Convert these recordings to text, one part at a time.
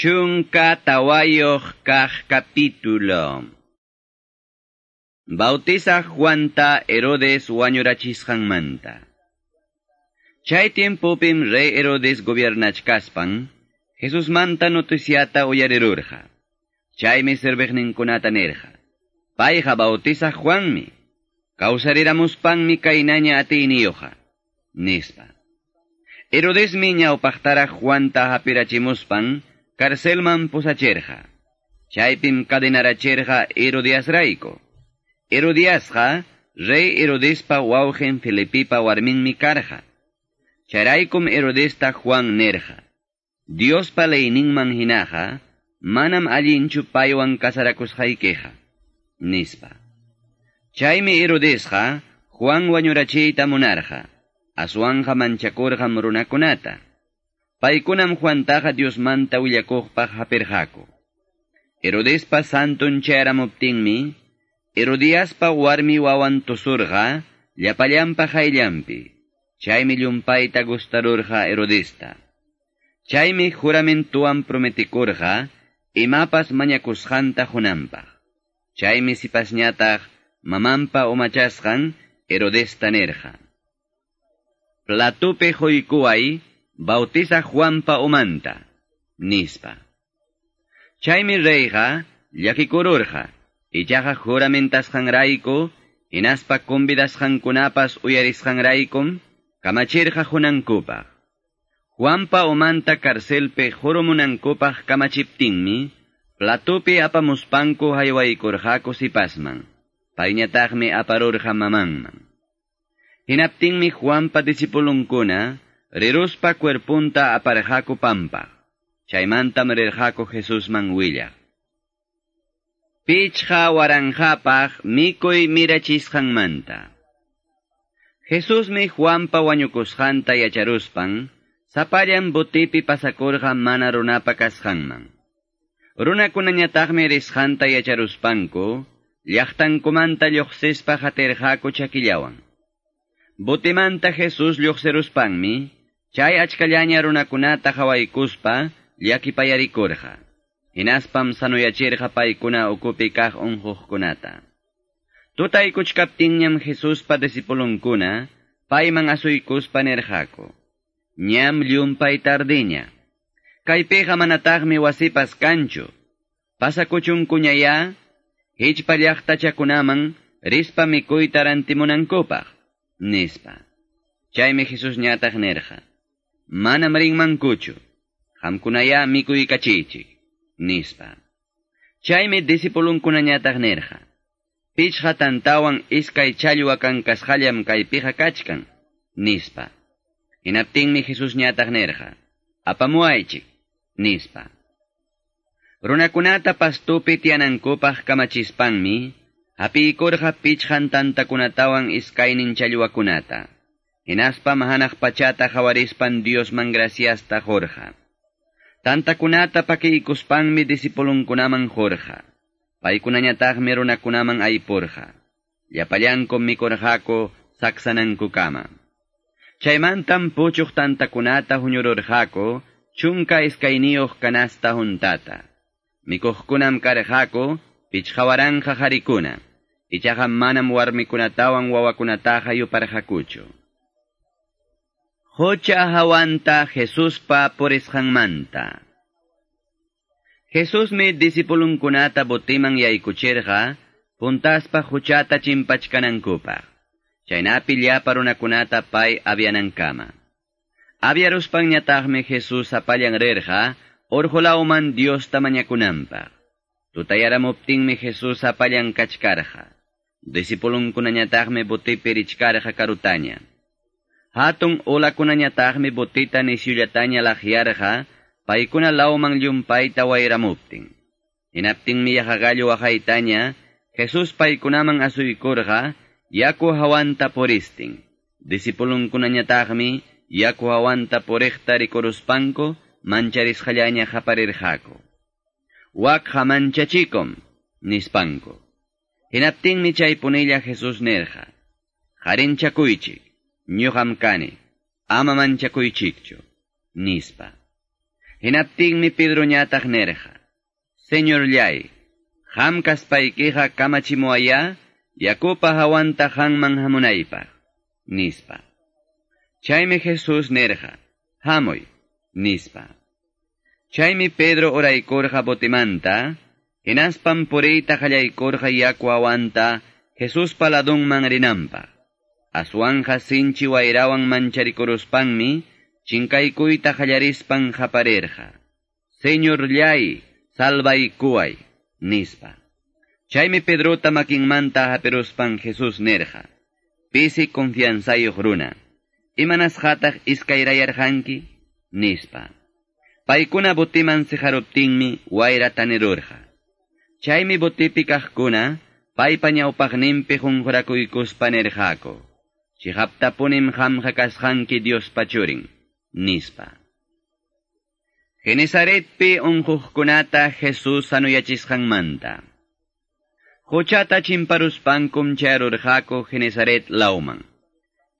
Chunka tawayoq kaq capítulo. Bautiza Juanta Herodes manta. Chay tiempopim rey Herodes gobiernachkaspan, Jesús manta noticiata uyarirurja. Chaymi kunata nerja. Payja bautiza Juanmi. Causariramuspanmi kainaña atiniyoja. Nispa. Herodes miña opachtara Juanta hapirachimuspan, Carcelman pusacherja. Chaypim cadenaracherja Herodias. Herodiasja, rey Herodespa waugen Filipipa warminmi karja. Charaikum Herodesta Juan nerja. Diospa leyninman hinaja, manam allinchu paywan kasarakusjaykeja. Nispa. Chaymi Herodesja, Juan wañurachiyta munarja. Aswanja manchakurja runakunata. Paikunam Juantaja Diosmanta willakuqpaq hapirqaku. Herodespa santun chayramuptinmi, Herodiaspa warmi wawan tusurqa, llapallampa hayllampi. Chaymi llumpayta gustarurqa Herodesta. Chaymi juramentuan prometikurqa, imapas mañakusqanta hunanpaq. Chaymi sipasñataq mamampa umachasqan Herodesta nerja. Platupe hoykuay, bautiza Juanpa umanta, nispa. Chaymi reyja, llakikururja, ichaja juramentasjanrayku, inaspa convidasjankunapas uyarisjanraykum, kamachirja junankupaj. Juanpa umanta karcelpe joromunankupaj kamachiptinmi, platupi apamuspanku haywaykurjako sipasman, payñatagmi aparurja mamanman. Hinaptinmi Juanpa disipulunkuna, Riruspa cuerpunta aparejaco pampa. Chaymantam rirjaco Jesús manhuilla. Pichja waranjapaj mikuy mirachisjanmanta. Jesús mi Juanpa wañukushanta yacharuspan, sapallan butipi pasakurja mana runapa kasjanman. Runakunañataqmi rishjanta yacharuspanku, llaqtankumanta lluqsispa hatirjaku chakillawan. Butimanta Jesús lluqsiruspanmi, Chay achkallaña runakunata hawaykuspa llakipayarikurqa. Hinaspam sanuyachirqa paykuna ukupi kaq unquqkunata. Tutay kuchkaptinñam Jesuspa disipulunkuna payman asuykuspa nirqaku. Ñam llumpay tardiña. Kaypiqa manataqmi wasipas kanchu. Pasakuchunkuñaya hichpa llaqtachakunaman rispa mikuyta rantimunankupaq, nispa. Chaymi Jesus ñataq nirqa. Manam rinmankuchu, hamkunaya mikuykachiychik, nispa. Chaymi disipulunkunañataq nirqa. Pichqa tantawan iskay challwa kankasqallam kaypiqa kachkan, nispa. Hinaptinmi Jesus ñataq nirqa. Apamuaychik, nispa. Runakunata pastupi tianankupaq kamachispanmi, hapiykurqa pichqan tantakunatawan iskaynin challwakunata. Hinaspa mahanaq pachata hawarispan Dios man graciasta jorja. Tanta kunata pakiikuspanmi disipulunkunaman jorja. Paykunañataqmi runakunaman aypurja. Llapallankum mikurjako saksananku-kama. Chaymantam puchuq tantakunata huñururjako, chunka iskayniyuq kanasta juntata. Mikuqkunam karjako, pichhawaranja harikuna. Ichaqa manam warmikunatawan wawakunataqa yuparjakuchu. Hocha hawanta Jesus pa puris hangmanta. Jesus me disipulun kunata botimang yaikuchirha, puntas pa huchata chimpachkanankupa. Chaynapi llaparunakunata pay avianankama. Aviaruspagñatagme Jesus apallanrerja, orjolauman Dios tamañakunampa. Tutayaramuptinme Jesus apallan kachkarja. Disipulun kunanyatagme bote perichkarja karutaña. Hatong ulakunanyatahmi butita ni syulyataña lahyarqa, paikuna lawman llumpay tawayramuptin. Hinaptin miya hagallo wahaytaña, Jesús paikunaman asuykurqa, yaku hawanta puristin. Disipulunkunanyatahmi, yaku hawanta purikta rikuruspanko, mancharisqallaña haparirqaku. Wak hamanchachikom, nispanko. Hinaptinmi chay punilla Jesús nerja. Harinchakuychik. Ñuqam kani, ama manchakuychikchu, nispa. Hinaptingmi Pedro ñataq nerja. Señor llay, ham kaspaykiqa kamachimuaya, yakupa hawanta hanman hamunaypaq, nispa. Chaymi Jesus nerja, hamoy, nispa. Chaymi Pedro oraykorja botimanta, hinaspam puriyta qallaykorja yaku awanta, Jesus paladunman rinampa. Aswanja sinchi wairawan mancharikuruspangmi, chinkaykuyta qallarispan japarerja. Señor llay, salvaykuay, nispa. Chaymi Pedrota makinmanta haperuspan Jesus nerja. Pisi confianzayuq runa. Imanas hataq iskayrayarjanki, nispa. Paykuna botiman sijaruptinmi wayrata nirurja. Chaymi botipi kajkuna, paypa ñawpaqninpi junjurakuykuspa nerjako. chihaptapunim hamjakasqanki Diospachurin, nispa. Genezaretpi unquqkunata Jesus anuyachisqanmanta. Huchata chimparuspankum charurjaku Genezaret lauman.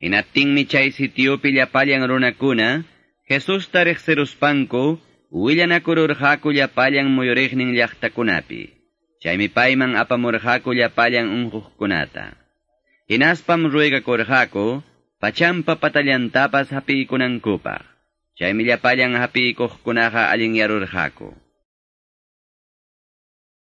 Hinattinmi chay sitiopi llapallan runakuna, Jesusta rejseruspanku, willanakururjaku llapallan muyurejnin llaqtakunapi. Chaymi payman apamurjaku llapallan unquqkunata. Inaspam ruega ruegakorjako, pachampa patallantapas hapiykunankupa. Chaymillapallan hapiykuqkunaqa allinyarurjako.